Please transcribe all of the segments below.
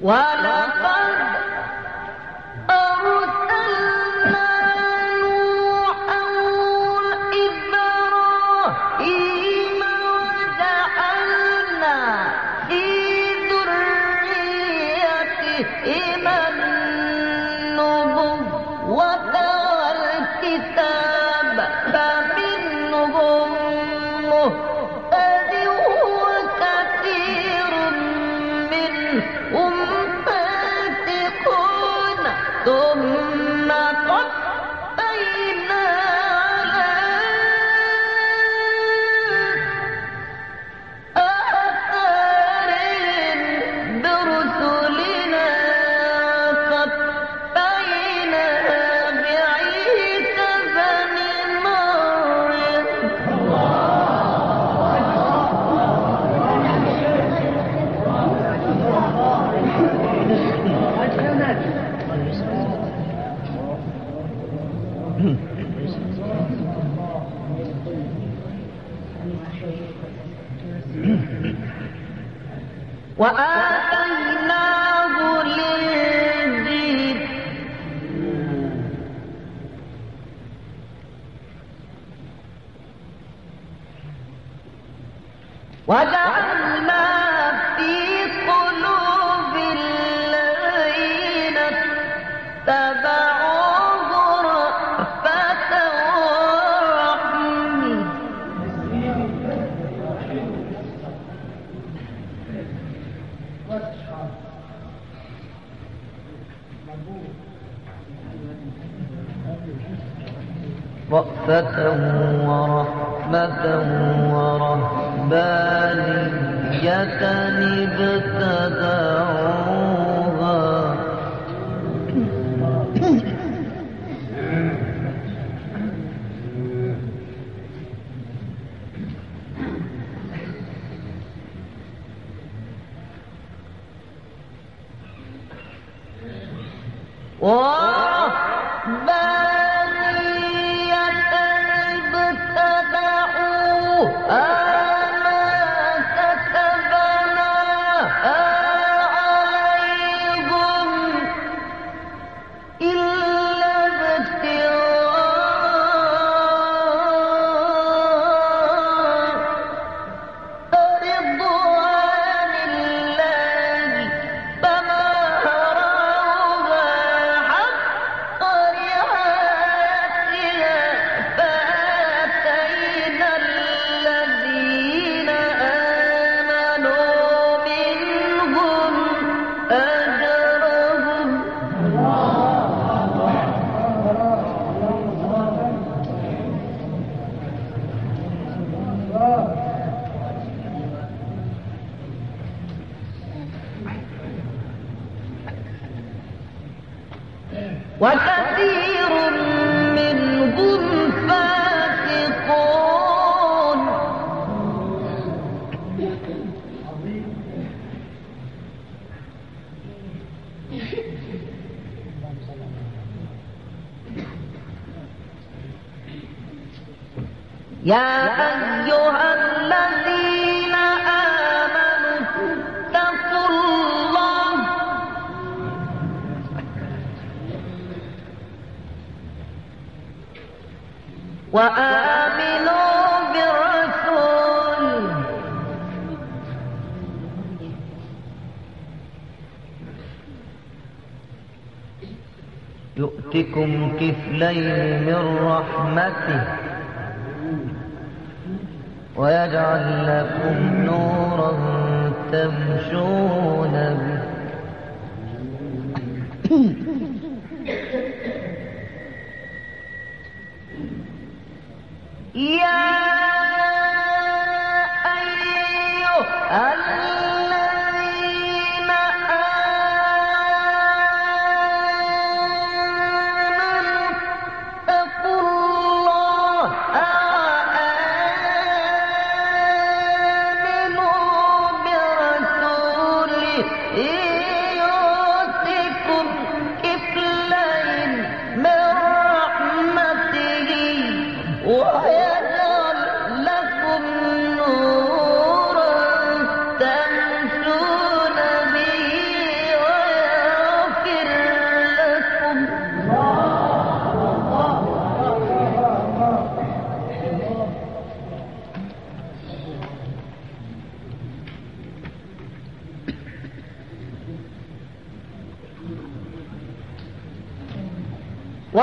ولقد وآتيناه الإنجيل. وجعلنا ثلاث أشخاص رأفة ورحمة ورهبانية ابتدعوا وكثير منهم فاسقون يا أيها وآمنوا بالرسول. يؤتكم كفلين من رحمته ويجعل لكم نورا تمشون به. Yeah.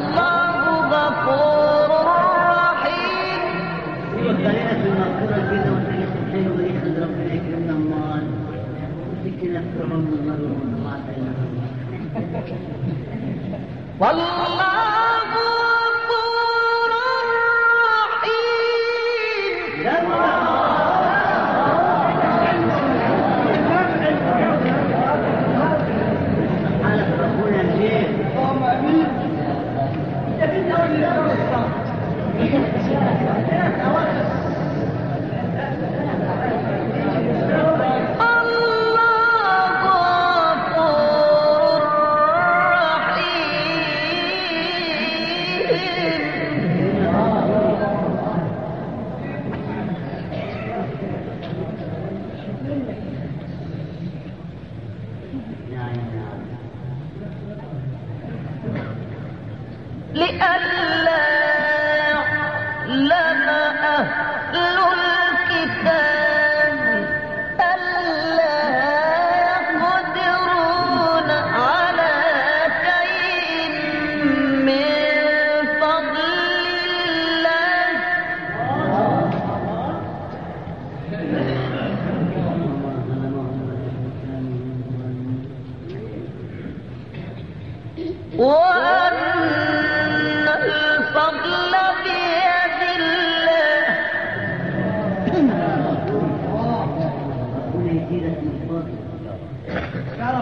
Allah. لئلا فضله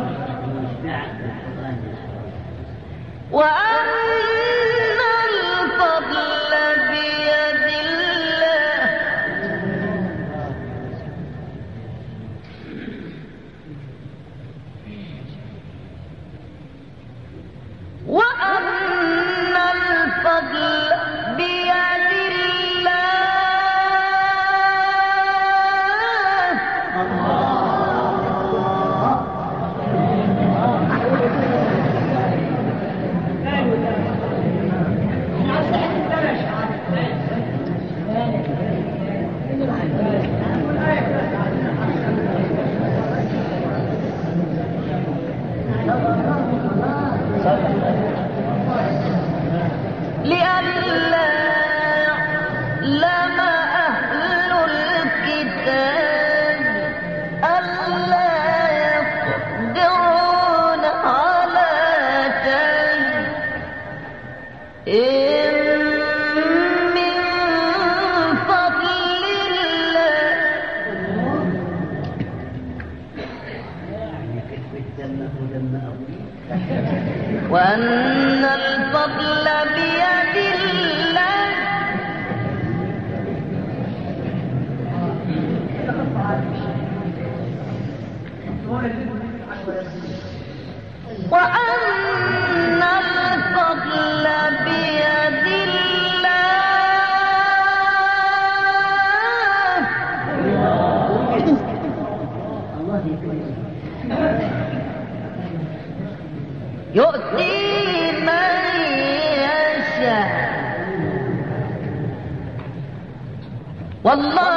وأن الفضل بيد الله. وأن والله ذو الفضل